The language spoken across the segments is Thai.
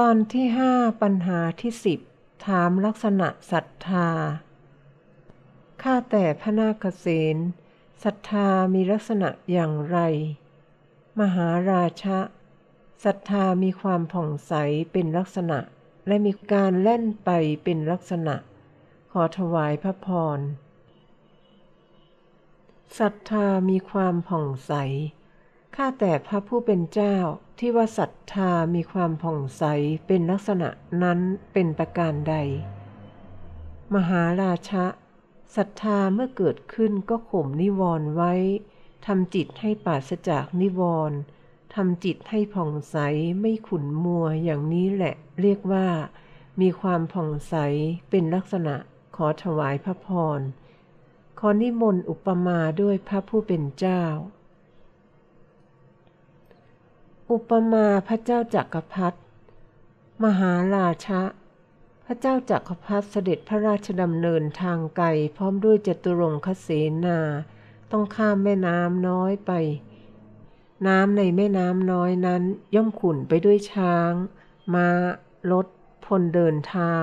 ตอนที่ห้าปัญหาที่สิบถามลักษณะศรัทธา ข้าแต่พระนาคเษนศรัทธามีลักษณะอย่างไร มหาราชะศรัทธามีความผ่องใสเป็นลักษณะ และมีการเล่นไปเป็นลักษณะ ขอถวายพระพรศรัทธามีความผ่องใส ข้าแต่พระผู้เป็นเจ้า ที่ว่าศรัทธามีความผ่องใสเป็นลักษณะนั้นเป็นประการใด มหาราชะศรัทธาเมื่อเกิดขึ้นก็ข่มนิวรณ์ไว้ทำจิตให้ปราศจากนิวรณ์ทำจิตให้ผ่องใสไม่ขุนมัวอย่างนี้แหละ เรียกว่า มีความผ่องใสเป็นลักษณะขอถวายพระพร ขอนิมนต์อุปมาด้วยพระผู้เป็นเจ้า อุปมาพระเจ้าจักรพรรดิมหาราชะ พระเจ้าจักรพรรดิเสด็จพระราชดำเนินทางไกลพร้อมด้วยจตุรงคเสนา ต้องข้ามแม่น้ำน้อยไป น้ำในแม่น้ำน้อยนั้นย่อมขุ่นไปด้วยช้าง ม้า รถ พลเดินเท้า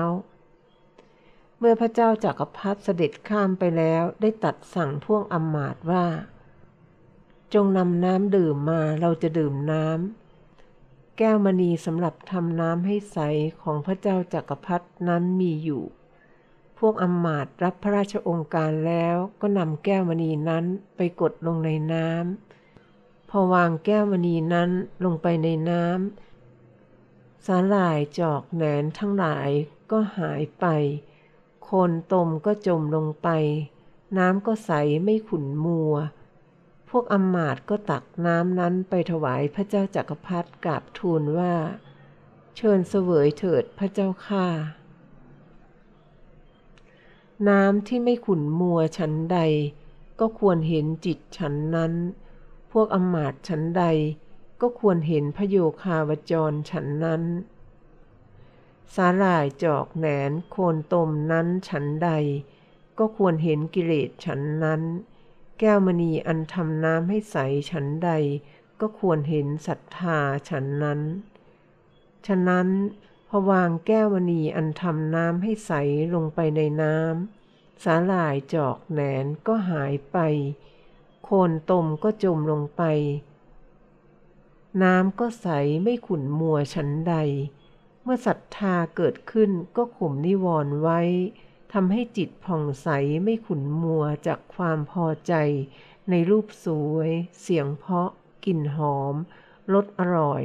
เมื่อพระเจ้าจักรพรรดิเสด็จข้ามไปแล้วได้ตัดสั่งพวกอมาตว่า จงนำน้ำดื่มมาเราจะดื่มน้ำแก้วมณีสำหรับทำน้ำให้ใสของพระเจ้าจักรพรรดินั้นมีอยู่ พวกอมาตรับพระราชองค์การแล้วก็นำแก้วมณีนั้นไปกดลงในน้ำพอวางแก้วมณีนั้นลงไปในน้ำสาหร่ายจอกแหนนทั้งหลายก็หายไป คนตมก็จมลงไป น้ำก็ใสไม่ขุ่นมัว พวกอำมาตย์ก็ตักน้ำนั้นไปถวายพระเจ้าจักรพรรดิกราบทูลว่า เชิญเสวยเถิดพระเจ้าข้าน้ำที่ไม่ขุ่นมัวฉันใด ก็ควรเห็นจิตฉันนั้น พวกอำมาตย์ฉันใด ก็ควรเห็นพระโยคาวจรฉันนั้นสาหร่ายจอกแหนนโคนตมนั้นฉันใด ก็ควรเห็นกิเลสฉันนั้น แก้วมณีอันทำน้ำให้ใสฉันใด ก็ควรเห็นศรัทธาฉันนั้น ฉะนั้นพอวางแก้วมณีอันทำน้ำให้ใสลงไปในน้ำสาหร่ายจอกแหนนก็หายไป โคนตมก็จมลงไป น้ำก็ใสไม่ขุ่นมัวฉันใด เมื่อศรัทธาเกิดขึ้นก็ข่มนิวรณ์ไว้ ทำให้จิตผ่องใสไม่ขุนมัวจากความพอใจ ในรูปสวย เสียงเพาะ กลิ่นหอม รสอร่อย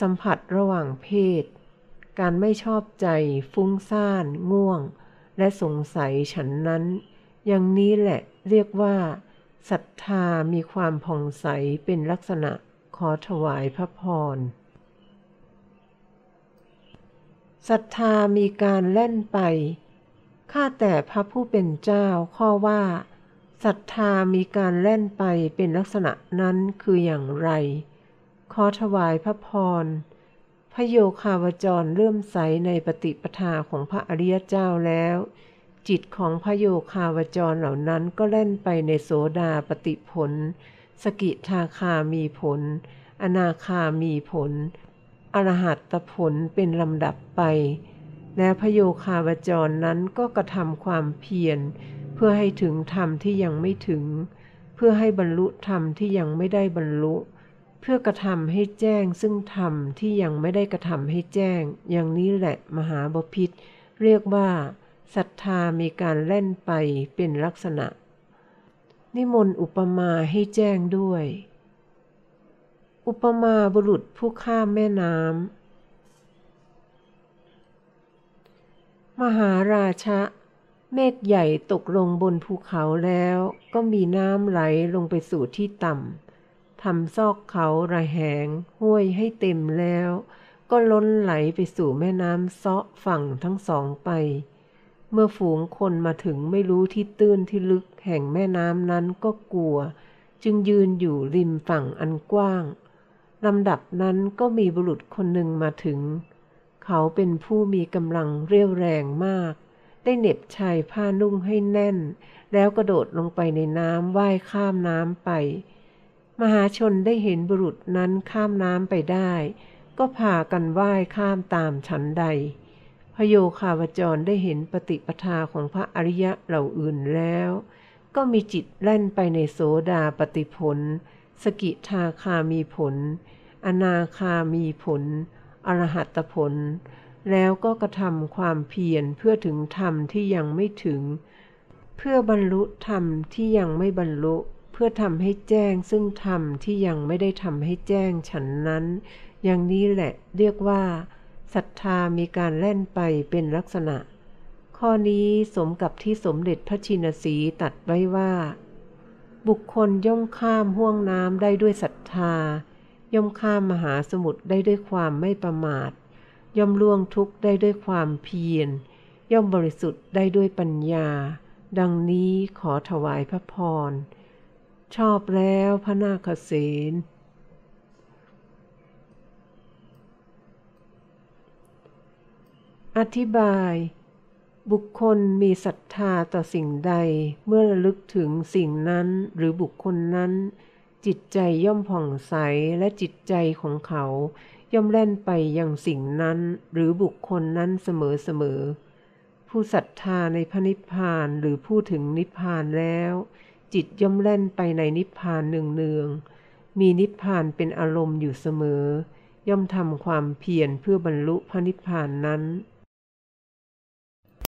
สัมผัสระหว่างเพศ การไม่ชอบใจ ฟุ้งซ่าน ง่วง และสงสัยฉันนั้น อย่างนี้แหละเรียกว่าศรัทธามีความผ่องใสเป็นลักษณะขอถวายพระพรศรัทธามีการเล่นไป ข้าแต่พระผู้เป็นเจ้าข้อว่าศรัทธามีการเล่นไปเป็นลักษณะนั้นคืออย่างไร ขอถวายพระพร พระโยคาวจรเริ่มใสในปฏิปทาของพระอริยเจ้าแล้ว จิตของพระโยคาวจรเหล่านั้นก็เล่นไปในโสดาปฏิผล สกิทาคามีผล อนาคามีผล อรหัตผลเป็นลำดับไป แล้พโยคาวจรนั้นก็กระทำความเพียรเพื่อให้ถึงธรรมที่ยังไม่ถึง เพื่อให้บรรลุธรรมที่ยังไม่ได้บรรลุ เพื่อกระทำให้แจ้งซึ่งธรรมที่ยังไม่ได้กระทำให้แจ้ง อย่างนี้แหละมหาบพิษเรียกว่าศรัทธามีการเล่นไปเป็นลักษณะ นิมนต์อุปมาให้แจ้งด้วย อุปมาบุรุษผู้ข้ามแม่น้ำ มหาราชะ เมฆใหญ่ตกลงบนภูเขาแล้วก็มีน้ำไหลลงไปสู่ที่ต่ำทำซอกเขาระแหงห้วยให้เต็มแล้ว ก็ล้นไหลไปสู่แม่น้ำเซาะฝั่งทั้งสองไป เมื่อฝูงคนมาถึงไม่รู้ที่ตื้นที่ลึกแห่งแม่น้ำนั้นก็กลัว จึงยืนอยู่ริมฝั่งอันกว้างลำดับนั้นก็มีบุรุษคนหนึ่งมาถึง เขาเป็นผู้มีกำลังเรียวแรงมาก ได้เหน็บชายผ้านุ่งให้แน่น แล้วกระโดดลงไปในน้ำว่ายข้ามน้ำไป มหาชนได้เห็นบุรุษนั้นข้ามน้ำไปได้ ก็พากันว่ายข้ามตามฉันใด พโยคาวจรได้เห็นปฏิปทาของพระอริยะเหล่าอื่นแล้ว ก็มีจิตแล่นไปในโสดาปฏิผล สกิทาคามีผล อนาคามีผล อรหัตผล แล้วก็กระทำความเพียรเพื่อถึงธรรมที่ยังไม่ถึง เพื่อบรรลุธรรมที่ยังไม่บรรลุ เพื่อทำให้แจ้งซึ่งธรรมที่ยังไม่ได้ทำให้แจ้งฉันนั้น อย่างนี้แหละเรียกว่าศรัทธามีการแล่นไปเป็นลักษณะ ข้อนี้สมกับที่สมเด็จพระชินสีตัดไว้ว่า บุคคลย่อมข้ามห่วงน้ำได้ด้วยศรัทธา ย่อมข้ามมหาสมุทรได้ด้วยความไม่ประมาท ย่อมล่วงทุกข์ได้ด้วยความเพียร ย่อมบริสุทธิ์ได้ด้วยปัญญา ดังนี้ขอถวายพระพร ชอบแล้วพระนาคเษนอธิบาย บุคคลมีศรัทธาต่อสิ่งใดเมื่อระลึกถึงสิ่งนั้นหรือบุคคลนั้น จิตใจย่อมผ่องใสและจิตใจของเขา ย่อมแล่นไปยังสิ่งนั้นหรือบุคคลนั้นเสมอๆผู้ศรัทธาในพระนิพพานหรือพูดถึงนิพพานแล้ว จิตย่อมแล่นไปในนิพพานเนืองๆมีนิพพานเป็นอารมณ์อยู่เสมอ ย่อมทำความเพียรเพื่อบรรลุพระนิพพานนั้น